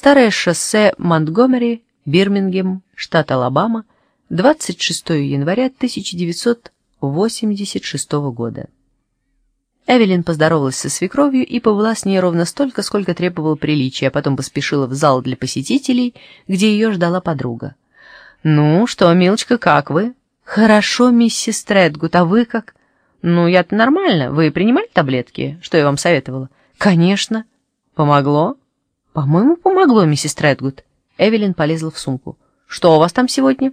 Старое шоссе Монтгомери, Бирмингем, штат Алабама, 26 января 1986 года. Эвелин поздоровалась со свекровью и побыла с ней ровно столько, сколько требовало приличия, а потом поспешила в зал для посетителей, где ее ждала подруга. «Ну что, милочка, как вы?» «Хорошо, миссис Тредгут, а вы как?» «Ну, я-то нормально. Вы принимали таблетки? Что я вам советовала?» «Конечно». «Помогло?» «По-моему, помогло, миссис Тредгут». Эвелин полезла в сумку. «Что у вас там сегодня?»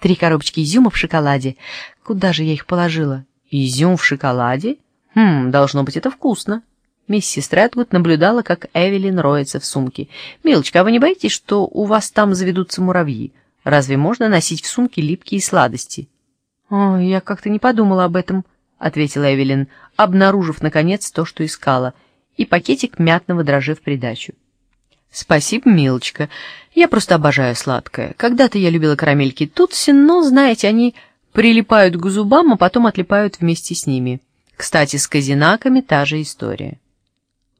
«Три коробочки изюма в шоколаде. Куда же я их положила?» «Изюм в шоколаде? Хм, должно быть, это вкусно». Миссис Тредгут наблюдала, как Эвелин роется в сумке. «Милочка, а вы не боитесь, что у вас там заведутся муравьи? Разве можно носить в сумке липкие сладости?» «О, я как-то не подумала об этом», — ответила Эвелин, обнаружив, наконец, то, что искала, и пакетик мятного дрожжи в придачу. «Спасибо, милочка. Я просто обожаю сладкое. Когда-то я любила карамельки Тутси, но, знаете, они прилипают к зубам, а потом отлипают вместе с ними. Кстати, с казинаками та же история».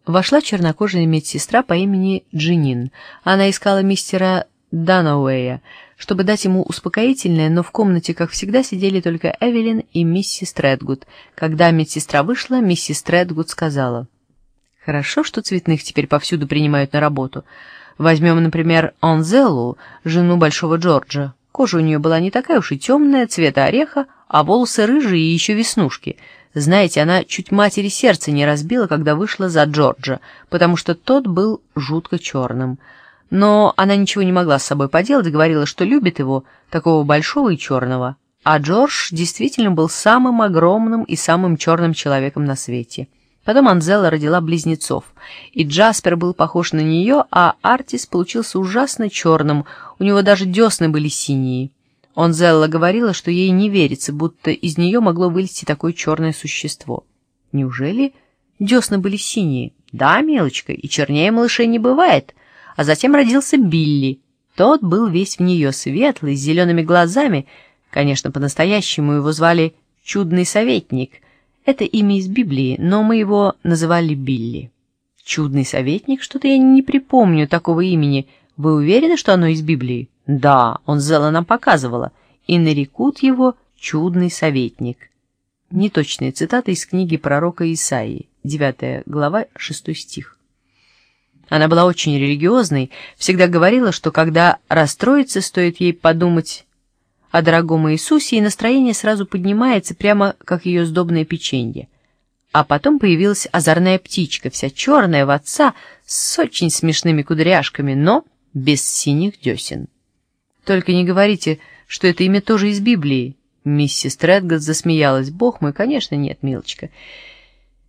Вошла чернокожая медсестра по имени Джинин. Она искала мистера Данауэя, чтобы дать ему успокоительное, но в комнате, как всегда, сидели только Эвелин и миссис Тредгуд. Когда медсестра вышла, миссис Тредгуд сказала, «Хорошо, что цветных теперь повсюду принимают на работу. Возьмем, например, Анзелу, жену Большого Джорджа. Кожа у нее была не такая уж и темная, цвета ореха, а волосы рыжие и еще веснушки. Знаете, она чуть матери сердце не разбила, когда вышла за Джорджа, потому что тот был жутко черным». Но она ничего не могла с собой поделать, говорила, что любит его, такого большого и черного. А Джордж действительно был самым огромным и самым черным человеком на свете. Потом Анзела родила близнецов, и Джаспер был похож на нее, а Артис получился ужасно черным, у него даже десны были синие. Анзелла говорила, что ей не верится, будто из нее могло вылезти такое черное существо. Неужели десны были синие? Да, мелочка, и чернее малышей не бывает — а затем родился Билли. Тот был весь в нее светлый, с зелеными глазами. Конечно, по-настоящему его звали «Чудный советник». Это имя из Библии, но мы его называли Билли. «Чудный советник»? Что-то я не припомню такого имени. Вы уверены, что оно из Библии? Да, он Зела нам показывала. И нарекут его «Чудный советник». Неточные цитаты из книги пророка Исаии, 9 глава, 6 стих. Она была очень религиозной, всегда говорила, что когда расстроится, стоит ей подумать о дорогом Иисусе, и настроение сразу поднимается, прямо как ее сдобное печенье. А потом появилась озорная птичка, вся черная в отца, с очень смешными кудряшками, но без синих десен. «Только не говорите, что это имя тоже из Библии». Миссис Тредгот засмеялась. «Бог мой, конечно, нет, милочка».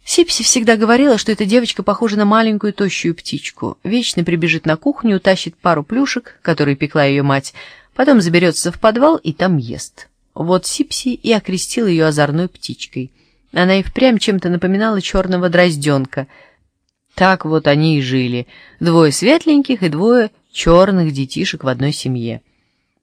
Сипси всегда говорила, что эта девочка похожа на маленькую тощую птичку. Вечно прибежит на кухню, утащит пару плюшек, которые пекла ее мать, потом заберется в подвал и там ест. Вот Сипси и окрестил ее озорной птичкой. Она и впрямь чем-то напоминала черного дрозденка. Так вот они и жили. Двое светленьких и двое черных детишек в одной семье.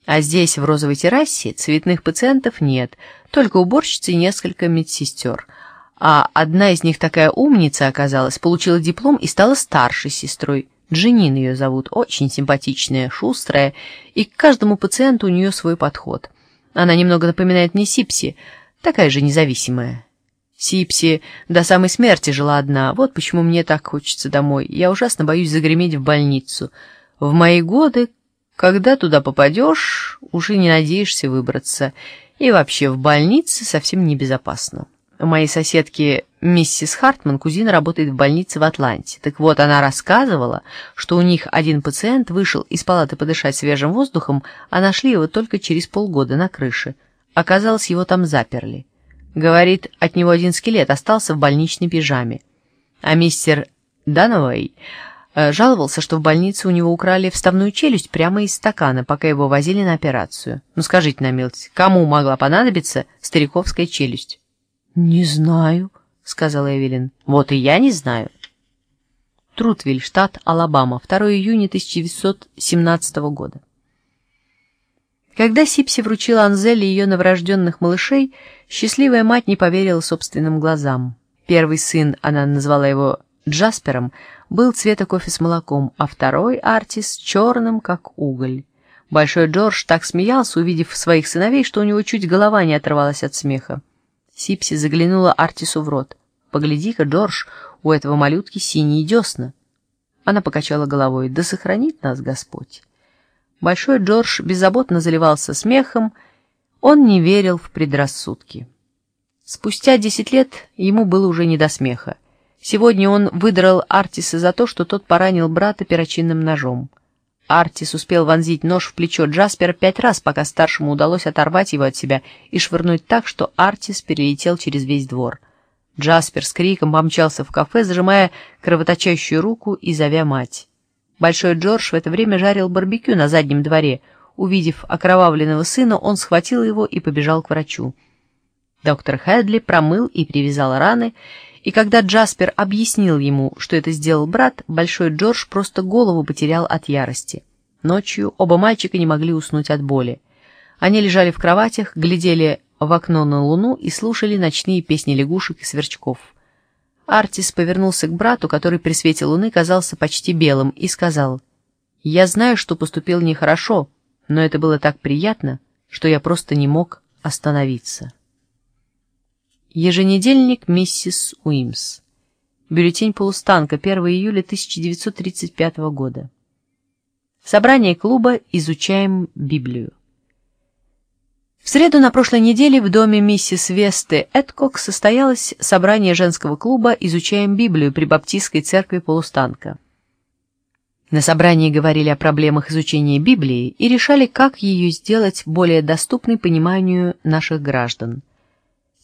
А здесь, в розовой террасе, цветных пациентов нет, только уборщицы и несколько медсестер — а одна из них такая умница оказалась, получила диплом и стала старшей сестрой. Джинин ее зовут, очень симпатичная, шустрая, и к каждому пациенту у нее свой подход. Она немного напоминает мне Сипси, такая же независимая. Сипси до самой смерти жила одна, вот почему мне так хочется домой. Я ужасно боюсь загреметь в больницу. В мои годы, когда туда попадешь, уже не надеешься выбраться. И вообще в больнице совсем небезопасно. Моей соседки миссис Хартман кузина работает в больнице в Атланте. Так вот, она рассказывала, что у них один пациент вышел из палаты подышать свежим воздухом, а нашли его только через полгода на крыше. Оказалось, его там заперли. Говорит, от него один скелет остался в больничной пижаме. А мистер Дановей э, жаловался, что в больнице у него украли вставную челюсть прямо из стакана, пока его возили на операцию. Ну скажите на милость, кому могла понадобиться стариковская челюсть? «Не знаю», — сказала Эвелин. «Вот и я не знаю». Трутвиль, штат Алабама, 2 июня 1917 года. Когда Сипси вручила Анзеле ее новорожденных малышей, счастливая мать не поверила собственным глазам. Первый сын, она назвала его Джаспером, был цвета кофе с молоком, а второй Артис черным, как уголь. Большой Джордж так смеялся, увидев своих сыновей, что у него чуть голова не оторвалась от смеха. Сипси заглянула Артису в рот. «Погляди-ка, Джордж, у этого малютки синие десна». Она покачала головой. «Да сохранит нас Господь». Большой Джордж беззаботно заливался смехом, он не верил в предрассудки. Спустя десять лет ему было уже не до смеха. Сегодня он выдрал Артиса за то, что тот поранил брата перочинным ножом. Артис успел вонзить нож в плечо Джаспера пять раз, пока старшему удалось оторвать его от себя и швырнуть так, что Артис перелетел через весь двор. Джаспер с криком помчался в кафе, зажимая кровоточащую руку и зовя мать. Большой Джордж в это время жарил барбекю на заднем дворе. Увидев окровавленного сына, он схватил его и побежал к врачу. Доктор Хэдли промыл и привязал раны, и когда Джаспер объяснил ему, что это сделал брат, Большой Джордж просто голову потерял от ярости. Ночью оба мальчика не могли уснуть от боли. Они лежали в кроватях, глядели в окно на луну и слушали ночные песни лягушек и сверчков. Артис повернулся к брату, который при свете луны казался почти белым, и сказал, «Я знаю, что поступил нехорошо, но это было так приятно, что я просто не мог остановиться». Еженедельник миссис Уимс. Бюллетень полустанка, 1 июля 1935 года. Собрание клуба «Изучаем Библию». В среду на прошлой неделе в доме миссис Весты Эдкок состоялось собрание женского клуба «Изучаем Библию» при Баптистской церкви полустанка. На собрании говорили о проблемах изучения Библии и решали, как ее сделать более доступной пониманию наших граждан –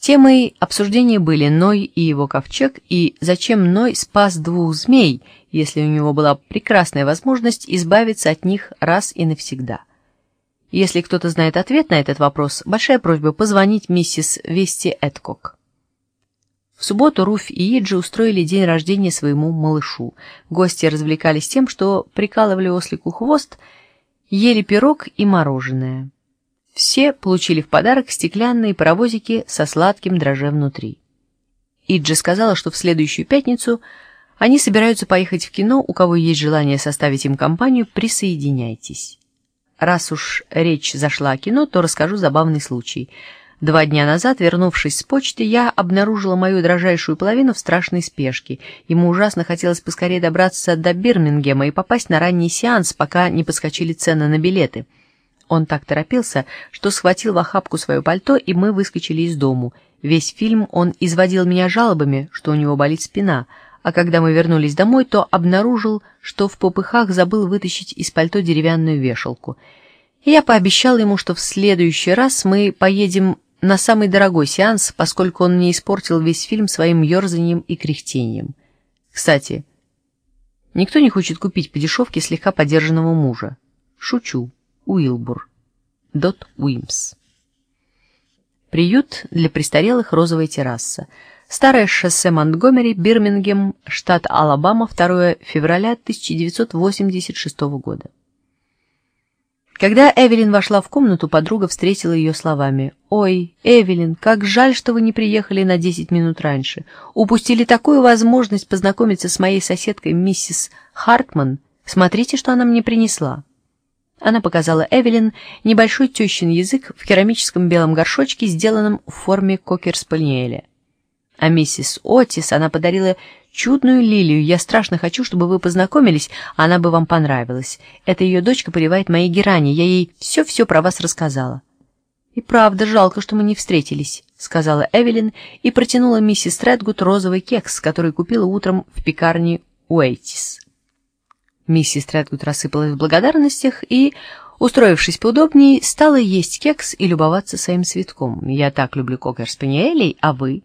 Темой обсуждения были Ной и его ковчег, и зачем Ной спас двух змей, если у него была прекрасная возможность избавиться от них раз и навсегда. Если кто-то знает ответ на этот вопрос, большая просьба позвонить миссис Вести Эдкок. В субботу Руфь и Иджи устроили день рождения своему малышу. Гости развлекались тем, что прикалывали ослику хвост, ели пирог и мороженое. Все получили в подарок стеклянные паровозики со сладким дроже внутри. Иджи сказала, что в следующую пятницу они собираются поехать в кино, у кого есть желание составить им компанию, присоединяйтесь. Раз уж речь зашла о кино, то расскажу забавный случай. Два дня назад, вернувшись с почты, я обнаружила мою дрожайшую половину в страшной спешке. Ему ужасно хотелось поскорее добраться до Бирмингема и попасть на ранний сеанс, пока не подскочили цены на билеты. Он так торопился, что схватил в охапку свое пальто, и мы выскочили из дому. Весь фильм он изводил меня жалобами, что у него болит спина, а когда мы вернулись домой, то обнаружил, что в попыхах забыл вытащить из пальто деревянную вешалку. Я пообещал ему, что в следующий раз мы поедем на самый дорогой сеанс, поскольку он мне испортил весь фильм своим ерзанием и кряхтением. Кстати, никто не хочет купить по дешевке слегка подержанного мужа. Шучу. Уилбур. Дот Уимс. Приют для престарелых «Розовая терраса». Старое шоссе Монтгомери, Бирмингем, штат Алабама, 2 февраля 1986 года. Когда Эвелин вошла в комнату, подруга встретила ее словами. «Ой, Эвелин, как жаль, что вы не приехали на 10 минут раньше. Упустили такую возможность познакомиться с моей соседкой миссис Хартман. Смотрите, что она мне принесла». Она показала Эвелин небольшой тещин язык в керамическом белом горшочке, сделанном в форме кокер-спаниеля. А миссис Отис она подарила чудную лилию. Я страшно хочу, чтобы вы познакомились, она бы вам понравилась. Эта ее дочка поливает мои герани, я ей все-все про вас рассказала. «И правда жалко, что мы не встретились», — сказала Эвелин и протянула миссис Тредгуд розовый кекс, который купила утром в пекарне Уэйтис. Миссис Тредгуд рассыпалась в благодарностях и, устроившись поудобнее, стала есть кекс и любоваться своим цветком. «Я так люблю кокер-спаниелей, а вы?»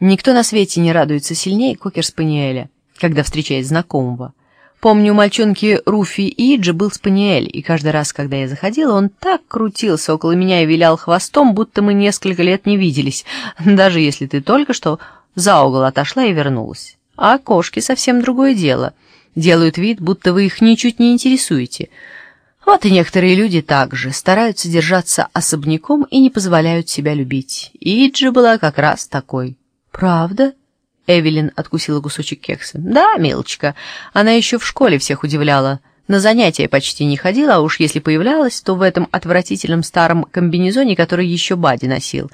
Никто на свете не радуется сильнее кокер-спаниеля, когда встречает знакомого. Помню, у мальчонки Руфи Иджи был спаниель, и каждый раз, когда я заходила, он так крутился около меня и вилял хвостом, будто мы несколько лет не виделись, даже если ты только что за угол отошла и вернулась. А кошки совсем другое дело — делают вид, будто вы их ничуть не интересуете. Вот и некоторые люди также стараются держаться особняком и не позволяют себя любить. Иджи была как раз такой. «Правда? Эвелин откусила кусочек кекса. «Да, милочка, она еще в школе всех удивляла. На занятия почти не ходила, а уж если появлялась, то в этом отвратительном старом комбинезоне, который еще Бади носил.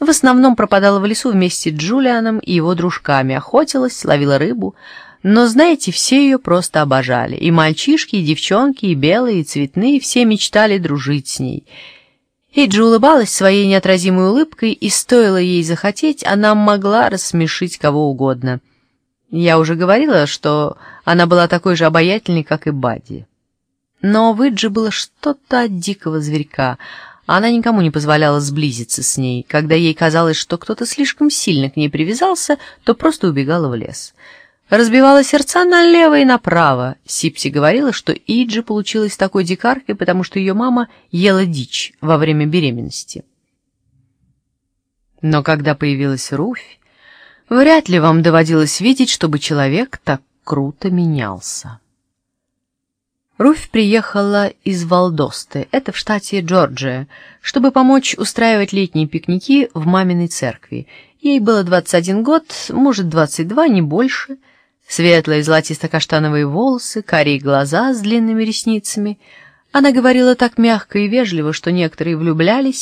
В основном пропадала в лесу вместе с Джулианом и его дружками, охотилась, ловила рыбу. Но, знаете, все ее просто обожали. И мальчишки, и девчонки, и белые, и цветные, все мечтали дружить с ней». Эйджи улыбалась своей неотразимой улыбкой, и стоило ей захотеть, она могла рассмешить кого угодно. Я уже говорила, что она была такой же обаятельной, как и Бадди. Но в Эйджи было что-то от дикого зверька. Она никому не позволяла сблизиться с ней. Когда ей казалось, что кто-то слишком сильно к ней привязался, то просто убегала в лес. Разбивала сердца налево и направо. Сипси говорила, что Иджи получилась такой дикаркой, потому что ее мама ела дичь во время беременности. Но когда появилась Руфь, вряд ли вам доводилось видеть, чтобы человек так круто менялся. Руфь приехала из Валдосты, это в штате Джорджия, чтобы помочь устраивать летние пикники в маминой церкви. Ей было 21 год, может, 22, не больше — Светлые золотисто-каштановые волосы, карие глаза с длинными ресницами. Она говорила так мягко и вежливо, что некоторые влюблялись